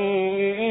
شيء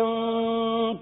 أنت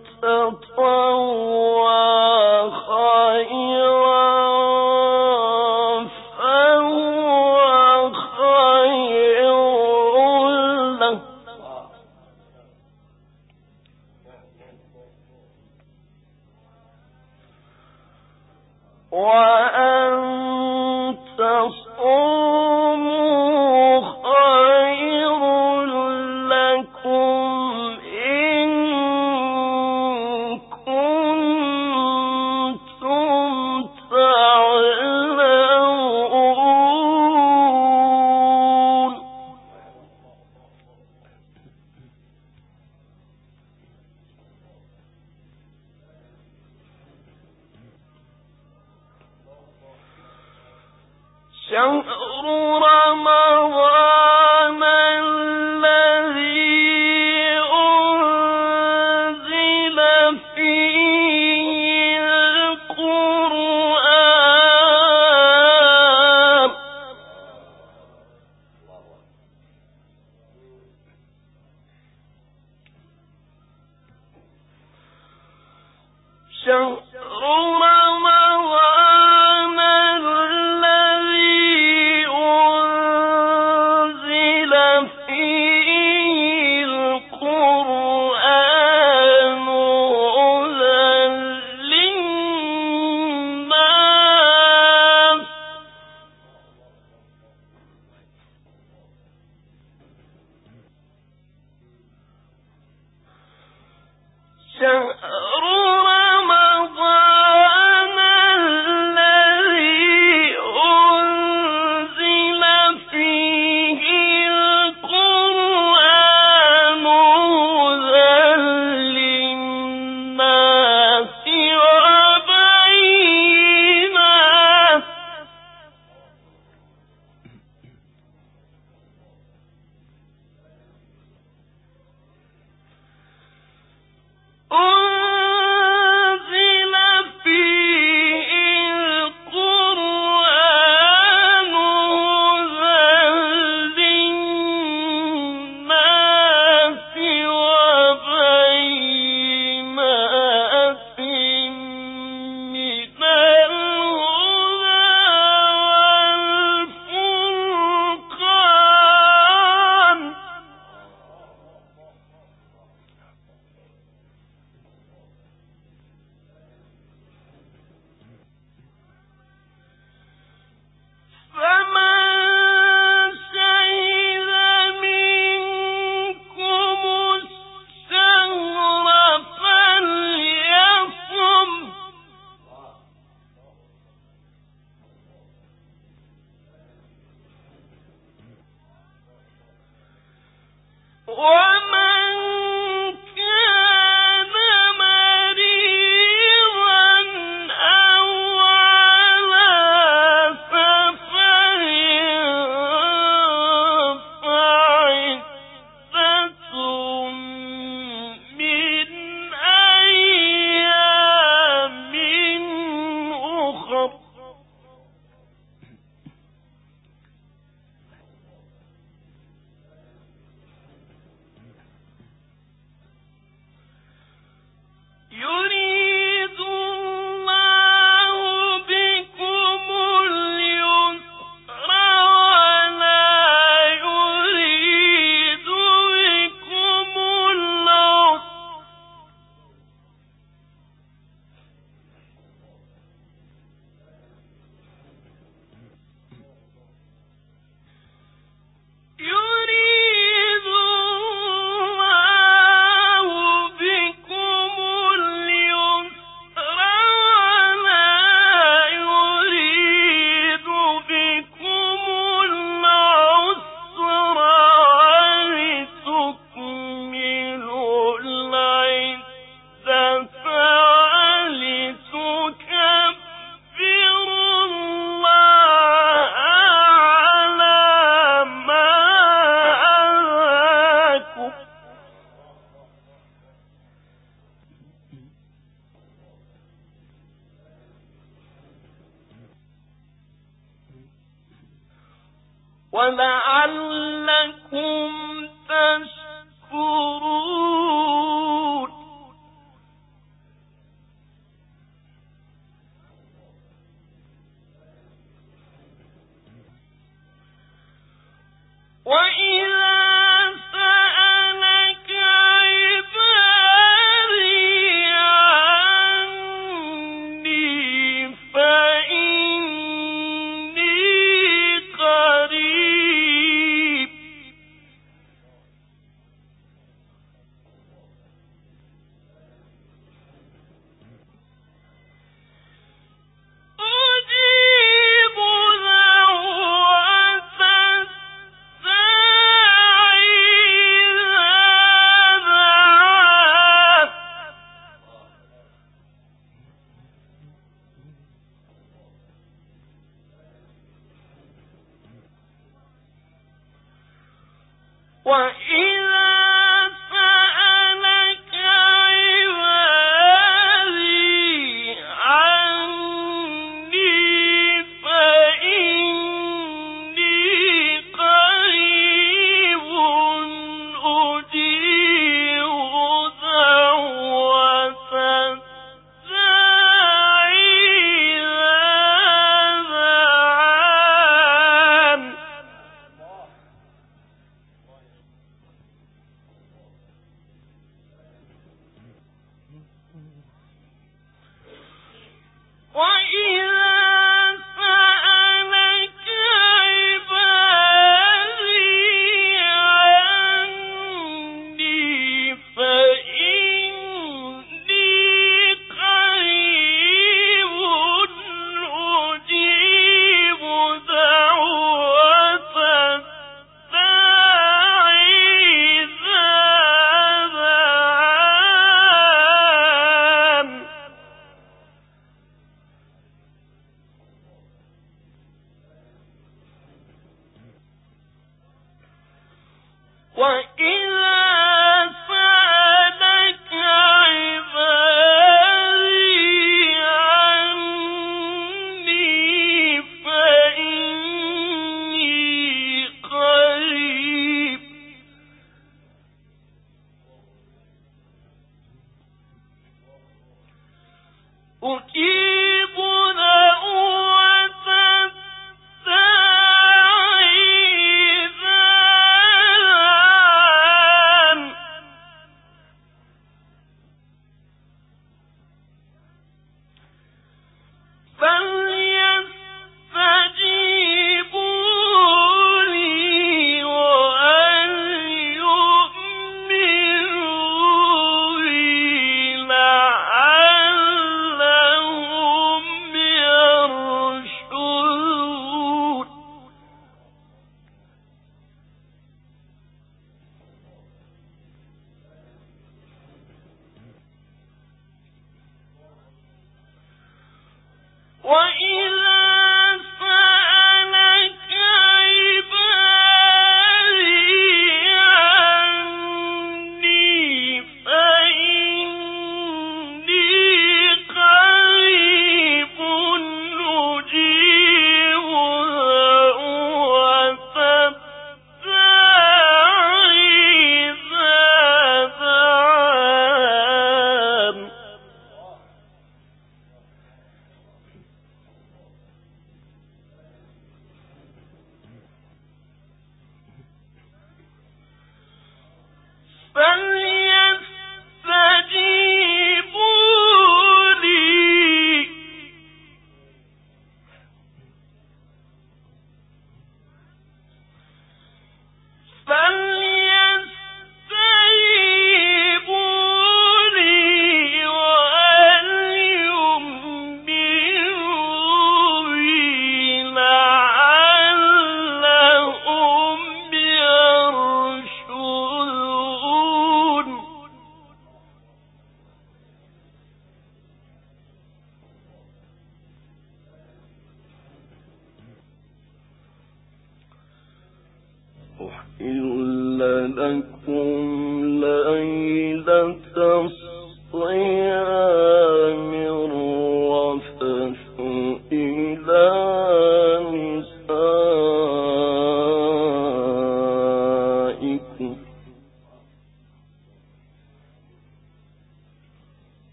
إذا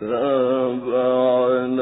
كان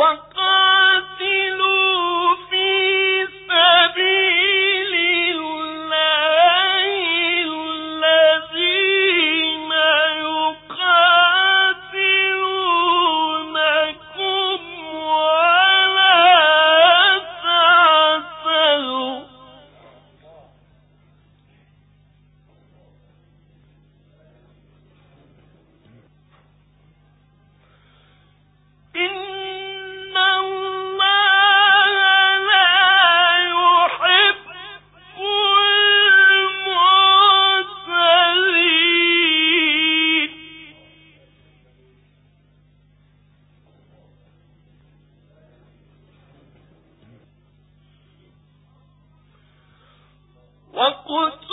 One وقت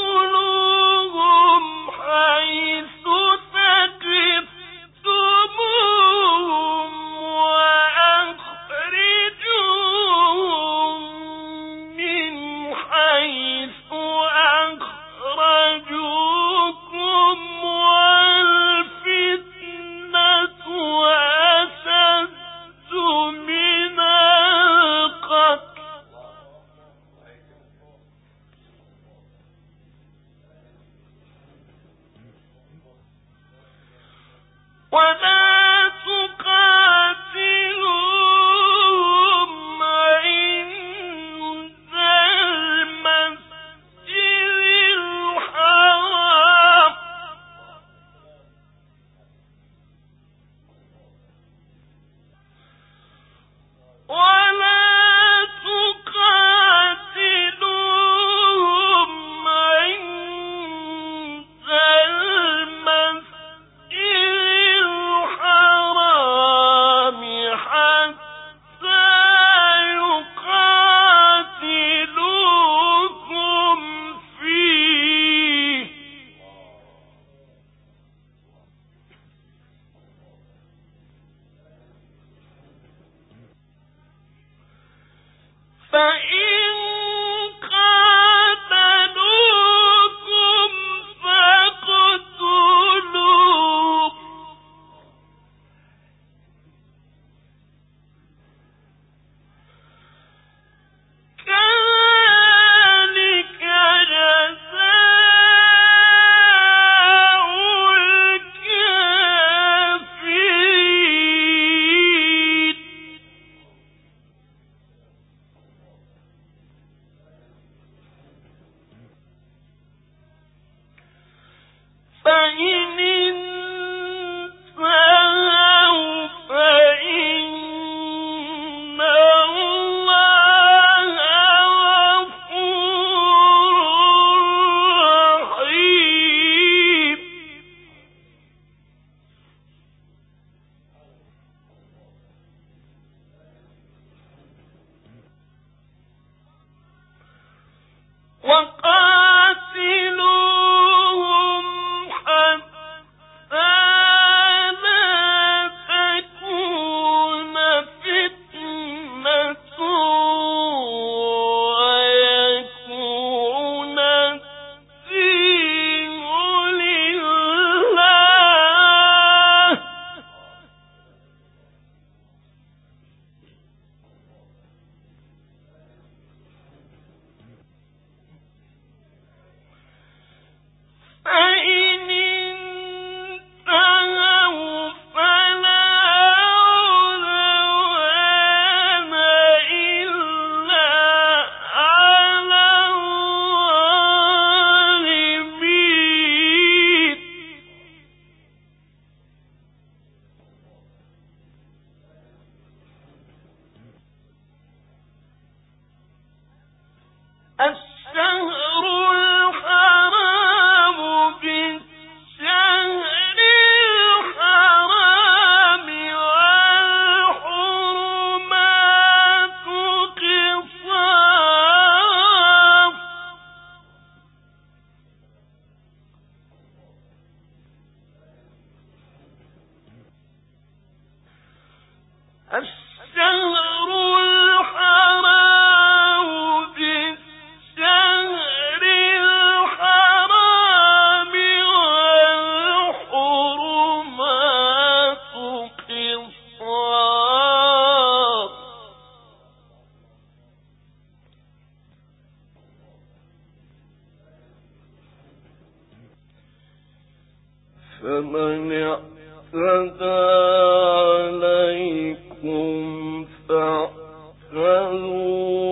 تَعْمَلُونَ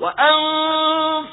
إن